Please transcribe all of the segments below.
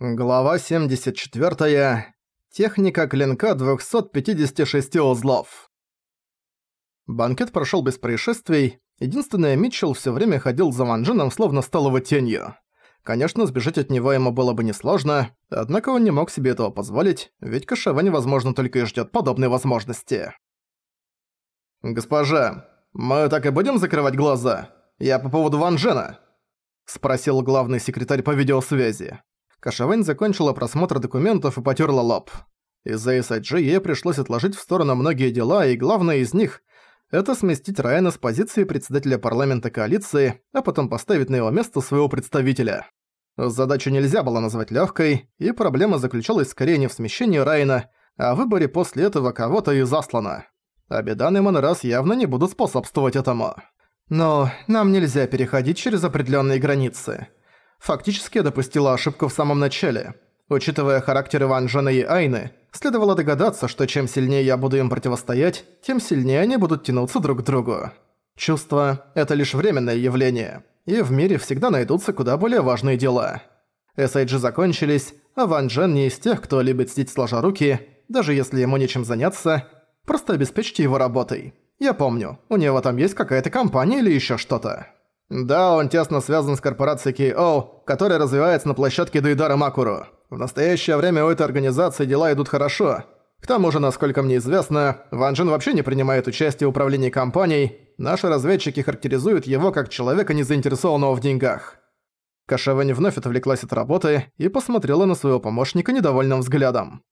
Глава 74. Техника клинка 256 узлов. Банкет прошёл без происшествий. Единственное, Митчелл всё время ходил за Ван словно стал его тенью. Конечно, сбежать от него ему было бы несложно, однако он не мог себе этого позволить, ведь Кашавань, возможно, только и ждёт подобной возможности. «Госпожа, мы так и будем закрывать глаза? Я по поводу Ван спросил главный секретарь по видеосвязи. Кашавэнь закончила просмотр документов и потерла лоб. Из-за SIG ей пришлось отложить в сторону многие дела, и главное из них – это сместить Райана с позиции председателя парламента коалиции, а потом поставить на его место своего представителя. Задачу нельзя было назвать легкой, и проблема заключалась скорее не в смещении Райана, а в выборе после этого кого-то из Аслана. Абидан и Монорас явно не будут способствовать этому. Но нам нельзя переходить через определенные границы. Фактически я допустила ошибку в самом начале. Учитывая характер Иван Джона и Айны, следовало догадаться, что чем сильнее я буду им противостоять, тем сильнее они будут тянуться друг к другу. Чувства – это лишь временное явление, и в мире всегда найдутся куда более важные дела. SIG закончились, а Ван Джен не из тех, кто любит сидеть сложа руки, даже если ему нечем заняться, просто обеспечьте его работой. Я помню, у него там есть какая-то компания или ещё что-то. Да, он тесно связан с корпорацией KO, которая развивается на площадке Дейдара Макуру. В настоящее время у этой организации дела идут хорошо. К тому же, насколько мне известно, Ван Джин вообще не принимает участие в управлении компанией. Наши разведчики характеризуют его как человека, не заинтересованного в деньгах. Кашевань вновь отвлеклась от работы и посмотрела на своего помощника недовольным взглядом.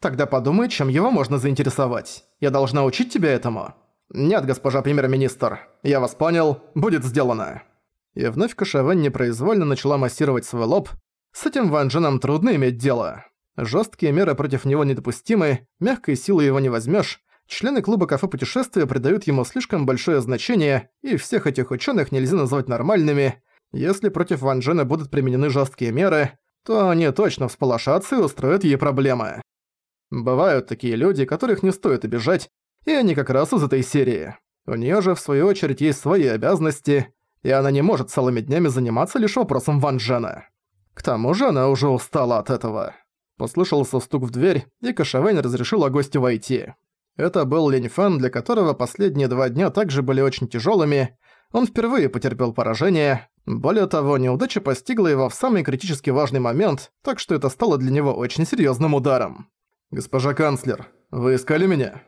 «Тогда подумай, чем его можно заинтересовать. Я должна учить тебя этому». «Нет, госпожа премьер-министр, я вас понял, будет сделано». И вновь Кашавен непроизвольно начала массировать свой лоб. С этим Ван Дженом трудно иметь дело. Жесткие меры против него недопустимы, мягкой силы его не возьмешь. Члены клуба кафе путешествия придают ему слишком большое значение, и всех этих ученых нельзя назвать нормальными. Если против Ван Джена будут применены жесткие меры, то они точно всполошатся и устроят ей проблемы. Бывают такие люди, которых не стоит обижать, и они как раз из этой серии. У неё же, в свою очередь, есть свои обязанности, и она не может целыми днями заниматься лишь вопросом Ван Джена. К тому же она уже устала от этого. Послышался стук в дверь, и Кашавэнь разрешила гостю войти. Это был Лень Фэн, для которого последние два дня также были очень тяжелыми. Он впервые потерпел поражение. Более того, неудача постигла его в самый критически важный момент, так что это стало для него очень серьезным ударом. «Госпожа канцлер, вы искали меня?»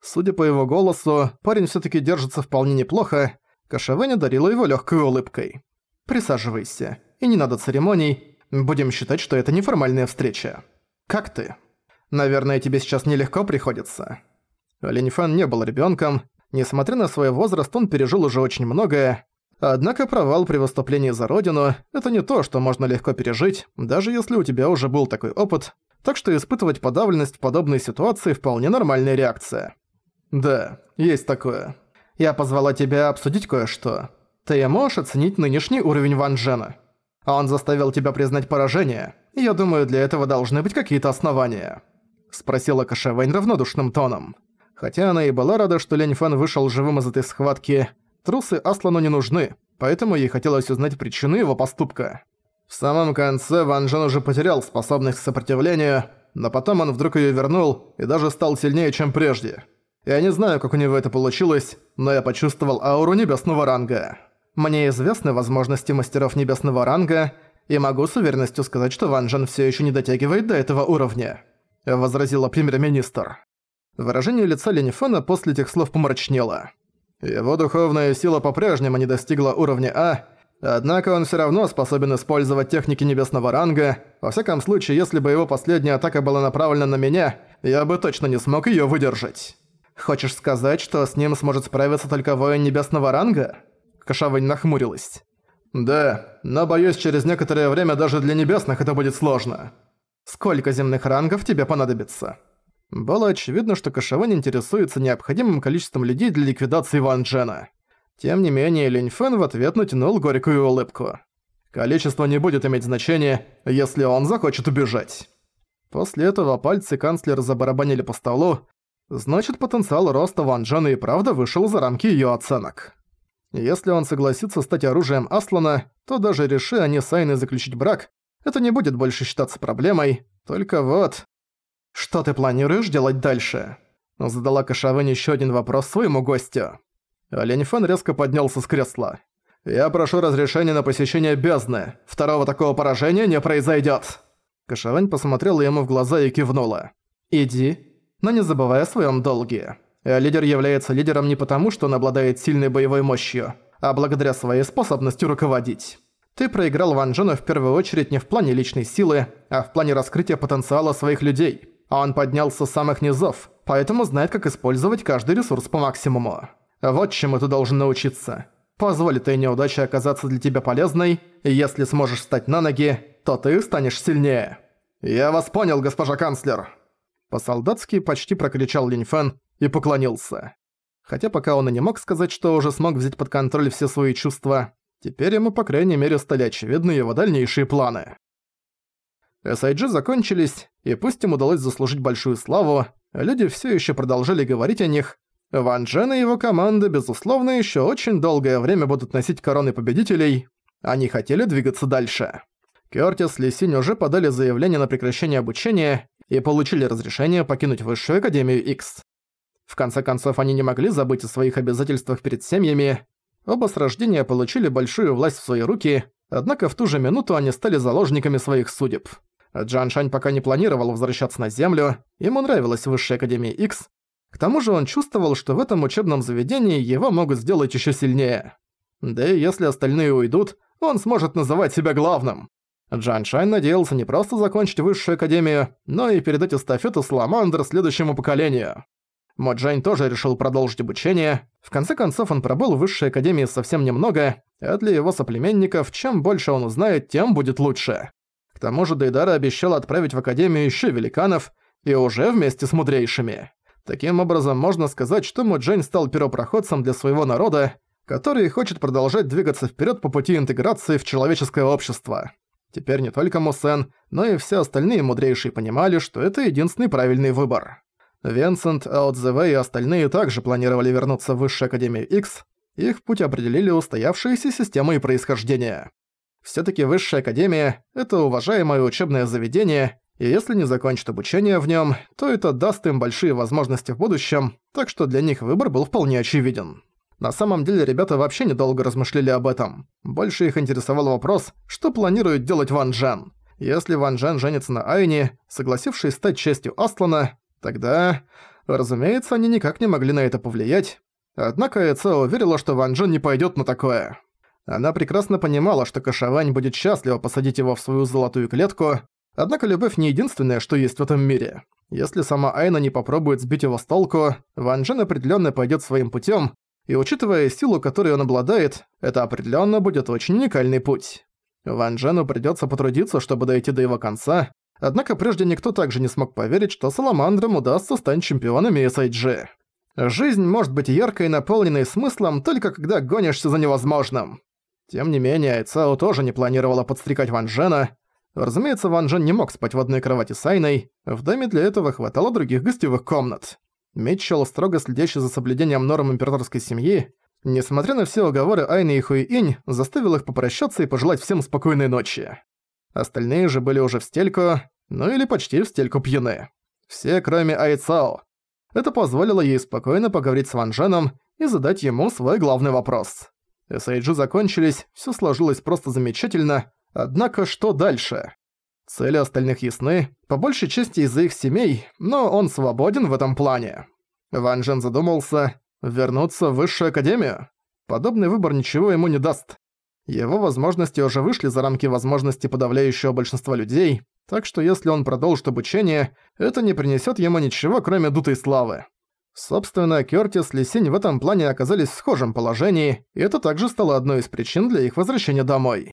Судя по его голосу, парень все таки держится вполне неплохо. Кашавеня дарила его легкой улыбкой. «Присаживайся. И не надо церемоний. Будем считать, что это неформальная встреча. Как ты? Наверное, тебе сейчас нелегко приходится». Ленифан не был ребенком. Несмотря на свой возраст, он пережил уже очень многое. Однако провал при выступлении за родину – это не то, что можно легко пережить, даже если у тебя уже был такой опыт, так что испытывать подавленность в подобной ситуации вполне нормальная реакция. «Да, есть такое. Я позвала тебя обсудить кое-что. Ты можешь оценить нынешний уровень Ван Джена? Он заставил тебя признать поражение. Я думаю, для этого должны быть какие-то основания». Спросила Кашевэнь равнодушным тоном. Хотя она и была рада, что Лень Фэн вышел живым из этой схватки, трусы Аслану не нужны, поэтому ей хотелось узнать причины его поступка. В самом конце Ван Джен уже потерял способность к сопротивлению, но потом он вдруг её вернул и даже стал сильнее, чем прежде. Я не знаю, как у него это получилось, но я почувствовал ауру небесного ранга. Мне известны возможности мастеров небесного ранга, и могу с уверенностью сказать, что Ван Джен всё ещё не дотягивает до этого уровня», — возразила премьер-министр. Выражение лица Ленифена после этих слов помрачнело. Его духовная сила по-прежнему не достигла уровня А, однако он всё равно способен использовать техники небесного ранга. Во всяком случае, если бы его последняя атака была направлена на меня, я бы точно не смог её выдержать. Хочешь сказать, что с ним сможет справиться только воин небесного ранга? Кашавань нахмурилась. Да, но боюсь, через некоторое время даже для небесных это будет сложно. Сколько земных рангов тебе понадобится? Было очевидно, что Кашавань интересуется необходимым количеством людей для ликвидации Ван Джена. Тем не менее, Линь Фэн в ответ натянул горькую улыбку. Количество не будет иметь значения, если он захочет убежать. После этого пальцы канцлера забарабанили по столу, Значит, потенциал роста Ван Джена и правда вышел за рамки её оценок. Если он согласится стать оружием Аслана, то даже реши они с Айной заключить брак, это не будет больше считаться проблемой. Только вот... Что ты планируешь делать дальше? Задала Кашавэнь еще один вопрос своему гостю. Олень Фэн резко поднялся с кресла. «Я прошу разрешения на посещение бездны. Второго такого поражения не произойдет. Кашавэнь посмотрела ему в глаза и кивнула. «Иди, но не забывай о своем долге. Лидер является лидером не потому, что он обладает сильной боевой мощью, а благодаря своей способности руководить. Ты проиграл Ван Джену в первую очередь не в плане личной силы, а в плане раскрытия потенциала своих людей. А он поднялся с самых низов, поэтому знает, как использовать каждый ресурс по максимуму. Вот чему ты должен научиться. Позволь этой неудаче оказаться для тебя полезной, и если сможешь встать на ноги, то ты станешь сильнее. «Я вас понял, госпожа канцлер!» По-солдатски почти прокричал Линь Фэн и поклонился. Хотя пока он и не мог сказать, что уже смог взять под контроль все свои чувства, теперь ему, по крайней мере, стали очевидны его дальнейшие планы. SIG закончились, и пусть им удалось заслужить большую славу, люди все еще продолжали говорить о них, Ван Джен и его команда, безусловно, еще очень долгое время будут носить короны победителей. Они хотели двигаться дальше. Кёртис и Синь уже подали заявление на прекращение обучения и получили разрешение покинуть Высшую Академию X. В конце концов, они не могли забыть о своих обязательствах перед семьями. Оба с рождения получили большую власть в свои руки, однако в ту же минуту они стали заложниками своих судеб. Джан Шань пока не планировал возвращаться на Землю, ему нравилась Высшая Академия X, к тому же он чувствовал, что в этом учебном заведении его могут сделать еще сильнее. Да и если остальные уйдут, он сможет называть себя главным. Джан Шань надеялся не просто закончить высшую академию, но и передать эстафету Саламандр следующему поколению. Мо Джань тоже решил продолжить обучение. В конце концов, он пробыл в высшей академии совсем немного, а для его соплеменников, чем больше он узнает, тем будет лучше. К тому же Дейдара обещал отправить в академию еще великанов, и уже вместе с мудрейшими. Таким образом, можно сказать, что Муджень стал первопроходцем для своего народа, который хочет продолжать двигаться вперед по пути интеграции в человеческое общество. Теперь не только Мусен, но и все остальные мудрейшие понимали, что это единственный правильный выбор. Винсент, Аотзеве и остальные также планировали вернуться в Высшую Академию X, их путь определили устоявшиеся системы и происхождения. Всё-таки Высшая Академия – это уважаемое учебное заведение, и если не закончат обучение в нем, то это даст им большие возможности в будущем, так что для них выбор был вполне очевиден. На самом деле ребята вообще недолго размышляли об этом. Больше их интересовал вопрос, что планирует делать Ван Джен. Если Ван Джен женится на Айне, согласившись стать частью Аслана, тогда... Разумеется, они никак не могли на это повлиять. Однако Эцео уверила, что Ван Джен не пойдет на такое. Она прекрасно понимала, что Кашавань будет счастливо посадить его в свою золотую клетку, Однако любовь не единственное, что есть в этом мире. Если сама Айна не попробует сбить его с толку, Ван Джен определенно пойдет своим путем, и учитывая силу, которой он обладает, это определенно будет очень уникальный путь. Ван Джену придется потрудиться, чтобы дойти до его конца, однако прежде никто также не смог поверить, что Саламандрам удастся стать чемпионами SIG. Жизнь может быть яркой и наполненной смыслом только когда гонишься за невозможным. Тем не менее, Цао тоже не планировала подстрекать Ван Джена, Разумеется, Ван Джен не мог спать в одной кровати с Айной, в доме для этого хватало других гостевых комнат. Митчелл, строго следящий за соблюдением норм императорской семьи, несмотря на все уговоры Айны и Хуи-Инь, заставил их попрощаться и пожелать всем спокойной ночи. Остальные же были уже в стельку, ну или почти в стельку пьяны. Все, кроме Айцао. Это позволило ей спокойно поговорить с Ван Дженом и задать ему свой главный вопрос. SIG закончились, все сложилось просто замечательно, Однако что дальше? Цели остальных ясны, по большей части из-за их семей, но он свободен в этом плане. Ван Джен задумался, вернуться в высшую академию? Подобный выбор ничего ему не даст. Его возможности уже вышли за рамки возможностей подавляющего большинства людей, так что если он продолжит обучение, это не принесет ему ничего, кроме дутой славы. Собственно, Кёртис и Лисинь в этом плане оказались в схожем положении, и это также стало одной из причин для их возвращения домой.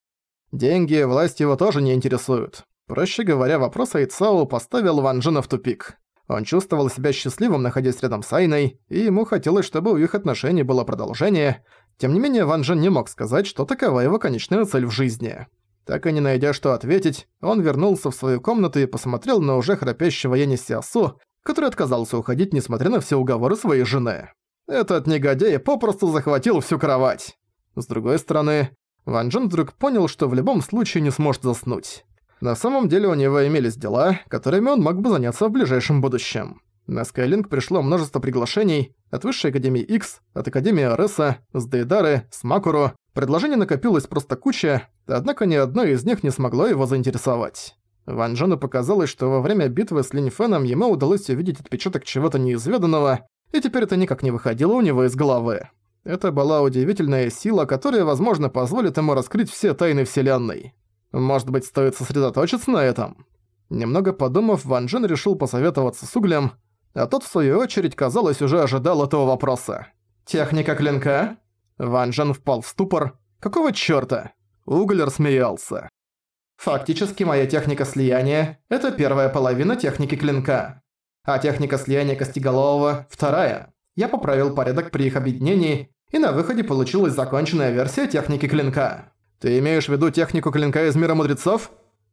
Деньги, власть его тоже не интересуют. Проще говоря, вопрос Айцао поставил Ван Джена в тупик. Он чувствовал себя счастливым, находясь рядом с Айной, и ему хотелось, чтобы у их отношений было продолжение. Тем не менее, Ван Джен не мог сказать, что такова его конечная цель в жизни. Так и не найдя что ответить, он вернулся в свою комнату и посмотрел на уже храпящего Яни Сиасу, который отказался уходить, несмотря на все уговоры своей жены. Этот негодяй попросту захватил всю кровать. С другой стороны, Ван Джен вдруг понял, что в любом случае не сможет заснуть. На самом деле у него имелись дела, которыми он мог бы заняться в ближайшем будущем. На Скайлинг пришло множество приглашений от Высшей Академии X, от Академии Ареса, с Дейдары, с Макуру. Предложений накопилось просто куча, однако ни одно из них не смогло его заинтересовать. Ван Джену показалось, что во время битвы с Линь Феном ему удалось увидеть отпечаток чего-то неизведанного, и теперь это никак не выходило у него из головы. Это была удивительная сила, которая, возможно, позволит ему раскрыть все тайны Вселенной. Может быть, стоит сосредоточиться на этом? Немного подумав, Ван Джен решил посоветоваться с Углем, а тот, в свою очередь, казалось, уже ожидал этого вопроса. «Техника клинка?» Ван Джен впал в ступор. «Какого чёрта?» Уголь рассмеялся. «Фактически моя техника слияния – это первая половина техники клинка, а техника слияния Костеголового – вторая. Я поправил порядок при их объединении, и на выходе получилась законченная версия техники клинка. Ты имеешь в виду технику клинка из мира мудрецов?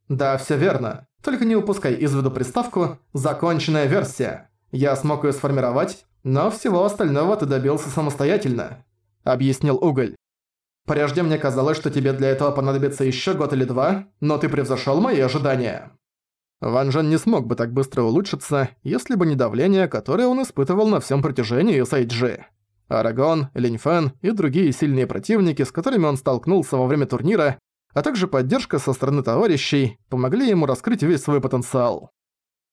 Да, всё верно. Только не упускай из виду приставку «законченная версия». Я смог её сформировать, но всего остального ты добился самостоятельно», — объяснил Уголь. «Прежде мне казалось, что тебе для этого понадобится ещё год или два, но ты превзошёл мои ожидания». Ван Жен не смог бы так быстро улучшиться, если бы не давление, которое он испытывал на всем протяжении Сайджи. Арагон, Линьфэн и другие сильные противники, с которыми он столкнулся во время турнира, а также поддержка со стороны товарищей, помогли ему раскрыть весь свой потенциал.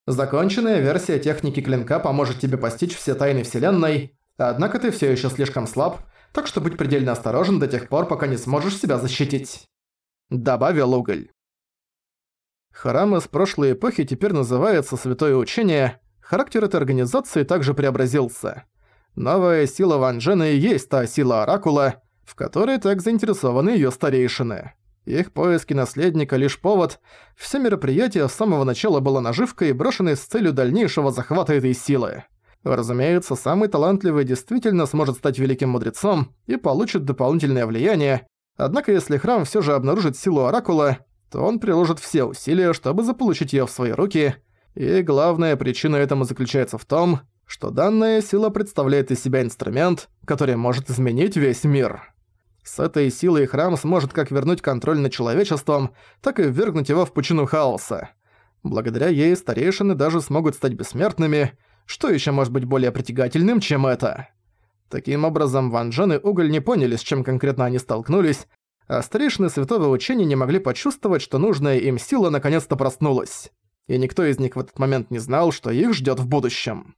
Законченная версия техники клинка поможет тебе постичь все тайны Вселенной, однако ты все еще слишком слаб, так что будь предельно осторожен до тех пор, пока не сможешь себя защитить. Добавил Уголь. Храм из прошлой эпохи теперь называется Святое Учение, характер этой организации также преобразился. Новая сила Ван Джена и есть та сила Оракула, в которой так заинтересованы её старейшины. Их поиски наследника лишь повод. Все мероприятие с самого начала было наживкой, брошенной с целью дальнейшего захвата этой силы. Разумеется, самый талантливый действительно сможет стать великим мудрецом и получит дополнительное влияние, однако если храм все же обнаружит силу Оракула, то он приложит все усилия, чтобы заполучить ее в свои руки, и главная причина этому заключается в том, что данная сила представляет из себя инструмент, который может изменить весь мир. С этой силой храм сможет как вернуть контроль над человечеством, так и ввергнуть его в пучину хаоса. Благодаря ей старейшины даже смогут стать бессмертными, что еще может быть более притягательным, чем это? Таким образом, Ван Джен и Уголь не поняли, с чем конкретно они столкнулись, а старейшины Святого Учения не могли почувствовать, что нужная им сила наконец-то проснулась. И никто из них в этот момент не знал, что их ждет в будущем.